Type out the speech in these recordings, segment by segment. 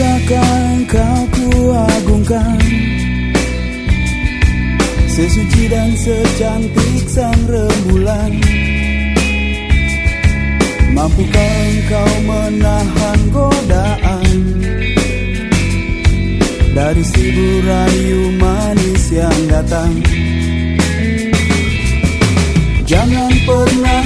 Bisakah kau kuagungkan. Sesuci dan secantik sang rembulan. Mampukah engkau menahan godaan? Dari si burayu manis yang datang. Jangan pernah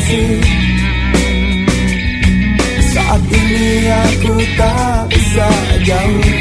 kekasih Saat ini aku tak bisa jauh